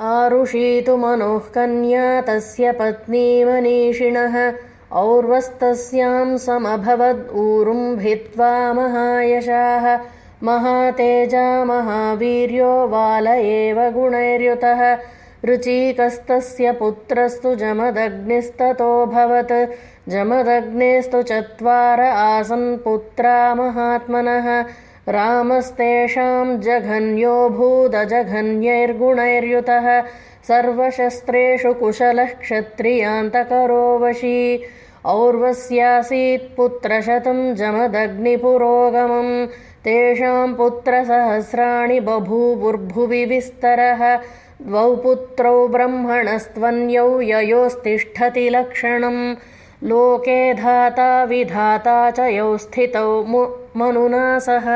आरुषीतु मनुः कन्या तस्य पत्नी मनीषिणः। और्वस्तस्यां समभवद् ऊरुम् भित्त्वा महायशाः। महातेजा महावीर्यो बाल एव गुणैर्युतः। रुचीकस्तस्य पुत्रस्तु जमदग्निस्ततोऽभवत् जमदग्नेस्तु चत्वार आसन् पुत्रा महात्मनः रामस्तेषाम् जघन्योऽभूदजघन्यैर्गुणैर्युतः सर्वशस्त्रेषु कुशलः क्षत्रियान्तकरो वशी और्वस्यासीत्पुत्रशतम् जमदग्निपुरोगमम् तेषाम् पुत्रसहस्राणि बभूवुर्भुवि विस्तरः द्वौ पुत्रौ ब्रह्मणस्त्वन्यौ ययोस्तिष्ठति लक्षणम् लोके धाता विधाता च यौ स्थितौ मनुना सह